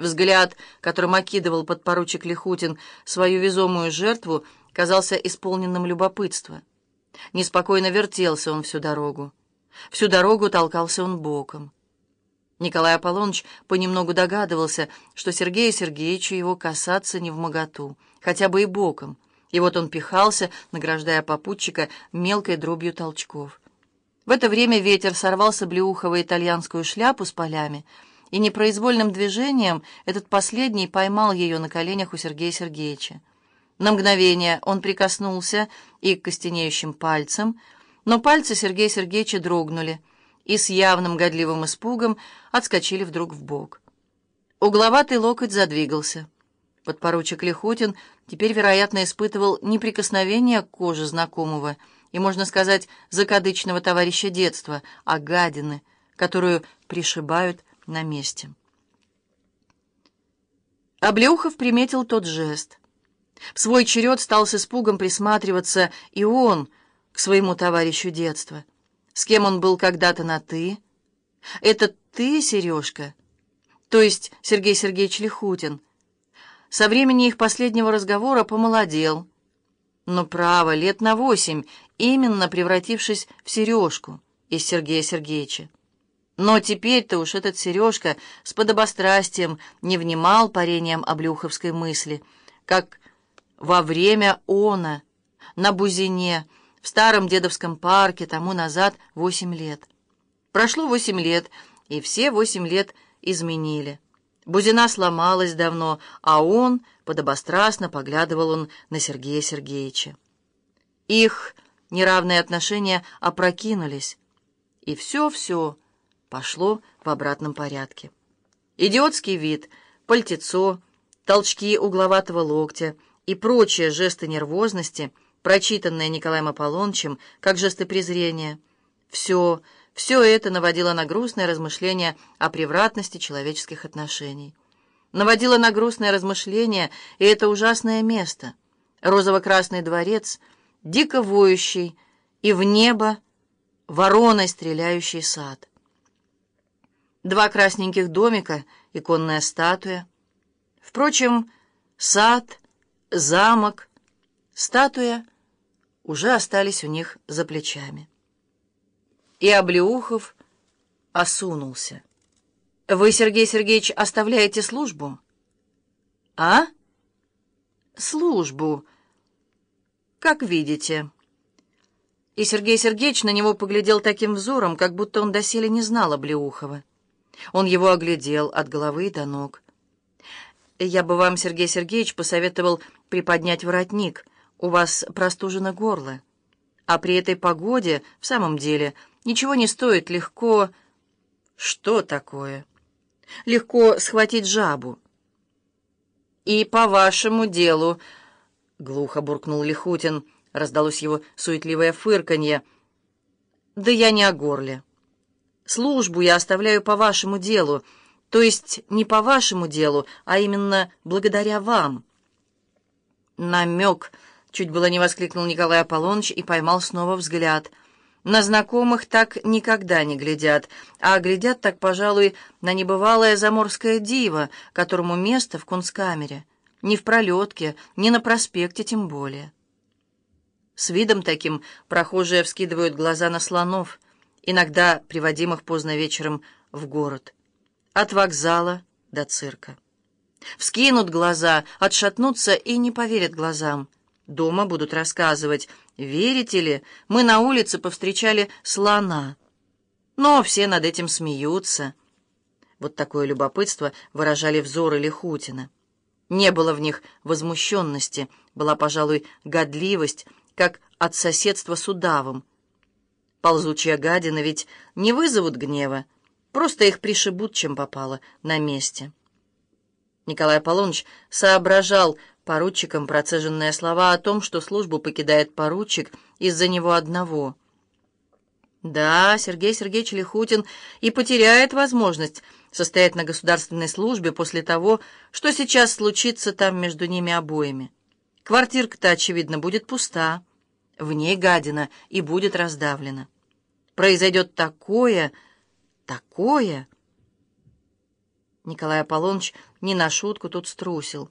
Взгляд, которым окидывал подпоручик Лихутин свою везомую жертву, казался исполненным любопытства. Неспокойно вертелся он всю дорогу. Всю дорогу толкался он боком. Николай Аполлоныч понемногу догадывался, что Сергею Сергеевичу его касаться не в моготу, хотя бы и боком, и вот он пихался, награждая попутчика мелкой дробью толчков. В это время ветер сорвал с облеухова итальянскую шляпу с полями, и непроизвольным движением этот последний поймал ее на коленях у Сергея Сергеевича. На мгновение он прикоснулся и к костенеющим пальцам, но пальцы Сергея Сергеевича дрогнули и с явным годливым испугом отскочили вдруг в бок. Угловатый локоть задвигался. Подпоручик Лихутин теперь, вероятно, испытывал не прикосновение к коже знакомого и, можно сказать, закадычного товарища детства, а гадины, которую пришибают на месте. Облеухов приметил тот жест. В свой черед стал с испугом присматриваться и он к своему товарищу детства. С кем он был когда-то на «ты»? Это ты, Сережка? То есть Сергей Сергеевич Лихутин. Со времени их последнего разговора помолодел. Но право, лет на восемь, именно превратившись в Сережку из Сергея Сергеевича. Но теперь-то уж этот Сережка с подобострастием не внимал парением облюховской мысли, как во время она, на Бузине, в старом дедовском парке тому назад восемь лет. Прошло восемь лет, и все восемь лет изменили. Бузина сломалась давно, а он, подобострастно поглядывал он на Сергея Сергеевича. Их неравные отношения опрокинулись, и все-все пошло в обратном порядке. Идиотский вид, пальтецо, толчки угловатого локтя и прочие жесты нервозности, прочитанные Николаем Аполлонычем как жесты презрения. Все, все это наводило на грустное размышление о превратности человеческих отношений. Наводило на грустное размышление и это ужасное место — розово-красный дворец, дико воющий, и в небо вороной стреляющий сад. Два красненьких домика, иконная статуя. Впрочем, сад, замок, статуя уже остались у них за плечами. И Облеухов осунулся. «Вы, Сергей Сергеевич, оставляете службу?» «А?» «Службу. Как видите». И Сергей Сергеевич на него поглядел таким взором, как будто он доселе не знал Облеухова. Он его оглядел от головы до ног. «Я бы вам, Сергей Сергеевич, посоветовал приподнять воротник. У вас простужено горло. А при этой погоде, в самом деле, ничего не стоит легко...» «Что такое?» «Легко схватить жабу». «И по вашему делу...» — глухо буркнул Лихутин. Раздалось его суетливое фырканье. «Да я не о горле». Службу я оставляю по вашему делу, то есть не по вашему делу, а именно благодаря вам». «Намек!» — чуть было не воскликнул Николай Аполлоныч и поймал снова взгляд. «На знакомых так никогда не глядят, а глядят так, пожалуй, на небывалое заморское диво, которому место в кунсткамере, ни в пролетке, ни на проспекте тем более». С видом таким прохожие вскидывают глаза на слонов — иногда приводимых поздно вечером в город, от вокзала до цирка. Вскинут глаза, отшатнутся и не поверят глазам. Дома будут рассказывать, верите ли, мы на улице повстречали слона. Но все над этим смеются. Вот такое любопытство выражали взоры Лихутина. Не было в них возмущенности, была, пожалуй, годливость, как от соседства с удавом, Ползучие гадины ведь не вызовут гнева, просто их пришибут, чем попало, на месте. Николай Аполлоныч соображал поручикам процеженные слова о том, что службу покидает поручик из-за него одного. Да, Сергей Сергеевич Лихутин и потеряет возможность состоять на государственной службе после того, что сейчас случится там между ними обоими. Квартирка-то, очевидно, будет пуста. В ней гадина и будет раздавлена. Произойдет такое, такое... Николай Аполлоныч не на шутку тут струсил.